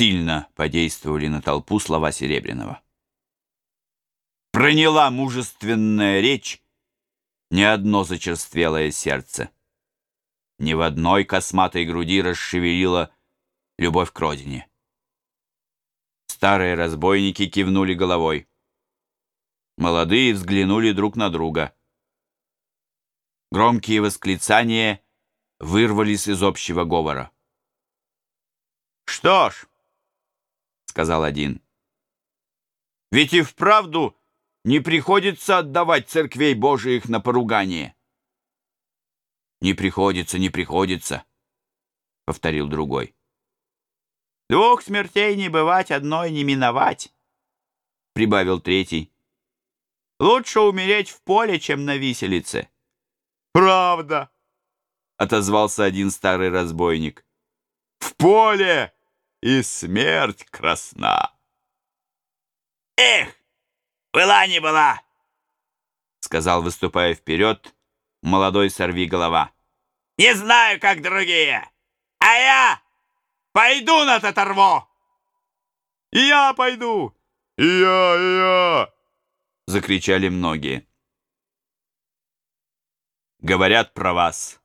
сильно подействовали на толпу слова Серебряного. Проняла мужественная речь не одно зачерствелое сердце. Ни в одной косматой груди расшевелила любовь к родине. Старые разбойники кивнули головой. Молодые взглянули друг на друга. Громкие восклицания вырвались из общего говора. «Что ж», — сказал один, — «ведь и вправду не приходится отдавать церквей Божиих на поругание». «Не приходится, не приходится», — повторил другой. «Двух смертей не бывать, одной не миновать», — прибавил третий. «Лучше умереть в поле, чем на виселице». «Правда», — отозвался один старый разбойник. «В поле и смерть красна». «Эх, была не была!» — сказал, выступая вперед, молодой сорви голова. «Не знаю, как другие, а я пойду на Татарво!» «И я пойду! Я, я!» — закричали многие. «Говорят про вас»,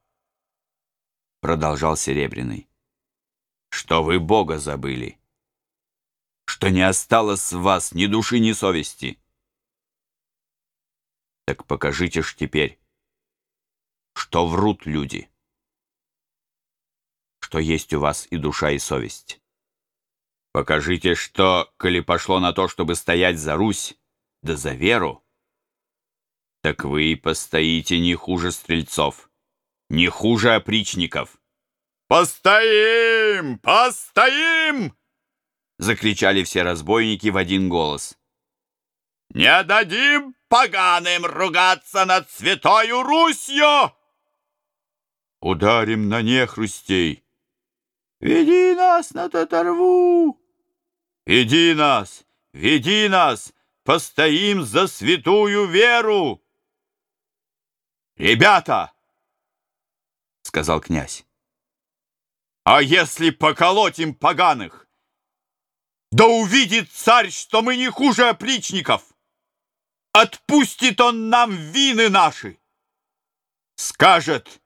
— продолжал Серебряный, «что вы Бога забыли, что не осталось в вас ни души, ни совести». Так покажите ж теперь, что врут люди, что есть у вас и душа, и совесть. Покажите, что, коли пошло на то, чтобы стоять за Русь, да за веру, так вы и постоите не хуже стрельцов, не хуже опричников. «Постоим! Постоим!» — закричали все разбойники в один голос. «Не дадим поганым ругаться над святою Русью!» «Ударим на нехрустей!» «Веди нас на Татарву!» «Веди нас! Веди нас! Постоим за святую веру!» «Ребята!» — сказал князь. «А если поколотим поганых? Да увидит царь, что мы не хуже опричников!» Отпустит он нам вины наши. Скажет,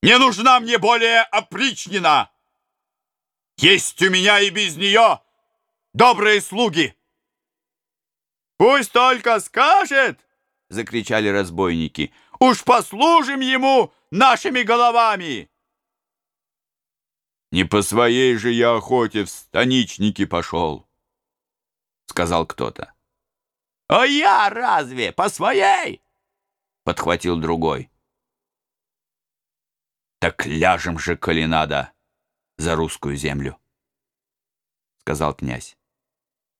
не нужна мне более опричнина. Есть у меня и без нее добрые слуги. Пусть только скажет, закричали разбойники. Уж послужим ему нашими головами. Не по своей же я охоте в станичники пошел, сказал кто-то. «А я разве по своей?» — подхватил другой. «Так ляжем же, коли надо, за русскую землю», — сказал князь.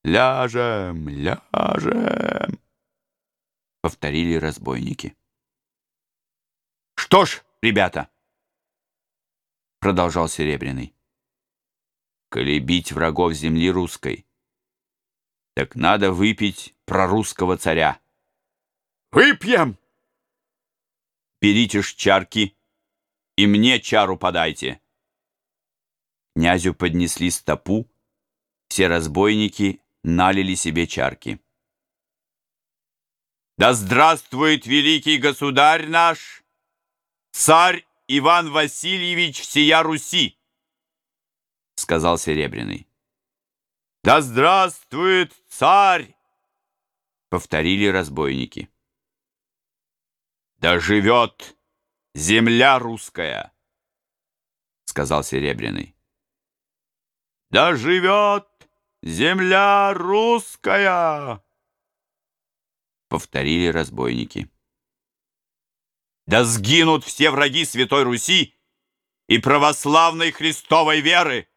«Ляжем, ляжем», — повторили разбойники. «Что ж, ребята», — продолжал Серебряный, «коли бить врагов земли русской, так надо выпить про русского царя. Выпьем! Берите ж чарки и мне чару подайте. Князю поднесли стопу, все разбойники налили себе чарки. Да здравствует великий государь наш, царь Иван Васильевич всея Руси, сказал Серебряный. «Да здравствует царь!» — повторили разбойники. «Да живет земля русская!» — сказал Серебряный. «Да живет земля русская!» — повторили разбойники. «Да сгинут все враги Святой Руси и православной Христовой веры!»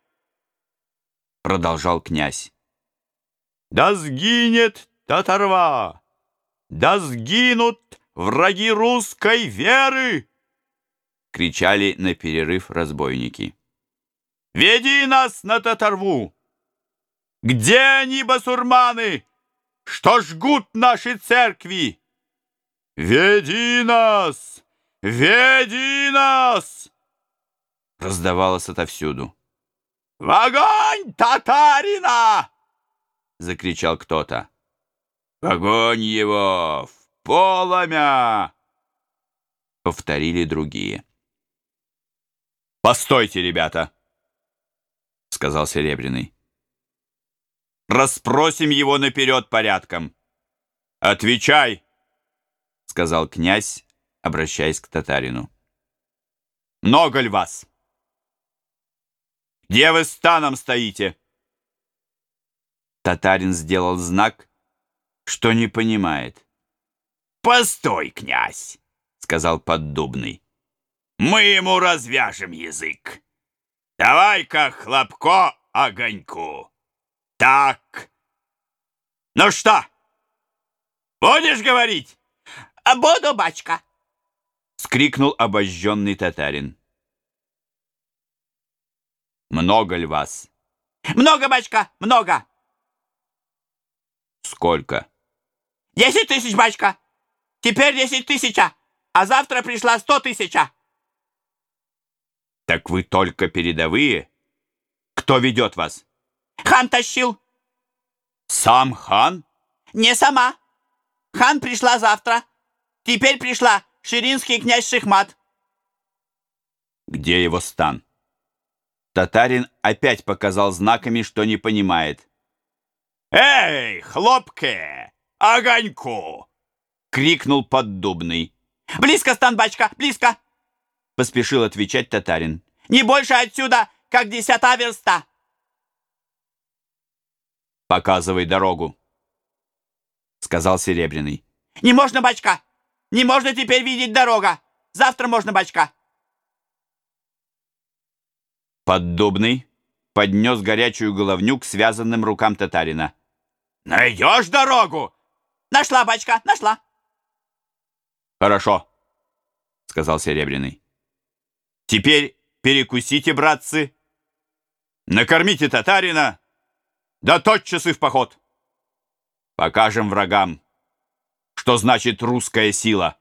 продолжал князь. Да сгинет татарва! Да сгинут враги русской веры! кричали на перерыв разбойники. Веди нас на татарву! Где они, басурманы, что жгут наши церкви? Веди нас! Веди нас! Раздавалось отовсюду. В огонь татарина! Закричал кто-то. В огонь его! В поломя! Повторили другие. «Постойте, ребята!» — сказал Серебряный. «Расспросим его наперед порядком. Отвечай!» — сказал князь, обращаясь к татарину. «Много ли вас? Где вы станом стоите?» Татарин сделал знак, что не понимает. «Постой, князь!» — сказал Поддубный. «Мы ему развяжем язык. Давай-ка хлопко огоньку. Так. Ну что, будешь говорить?» «А «Буду, бачка!» — скрикнул обожженный татарин. «Много ли вас?» «Много, бачка, много!» «Сколько?» «Десять тысяч, бачка! Теперь десять тысяч, а завтра пришла сто тысяч!» «Так вы только передовые? Кто ведет вас?» «Хан тащил!» «Сам хан?» «Не сама! Хан пришла завтра!» Теперь пришла ширинский князь Шихмат. Где его стан? Татарин опять показал знаками, что не понимает. «Эй, хлопке! Огоньку!» — крикнул поддубный. «Близко, стан, бачка, близко!» — поспешил отвечать татарин. «Не больше отсюда, как десята верста!» «Показывай дорогу!» — сказал Серебряный. «Не можно, бачка! Не можно теперь видеть дорога! Завтра можно, бачка!» Поддубный поднес горячую головню к связанным рукам татарина. «Найдешь дорогу?» «Нашла, бачка, нашла!» «Хорошо», — сказал Серебряный. «Теперь перекусите, братцы, накормите татарина, да тотчас и в поход. Покажем врагам, что значит русская сила.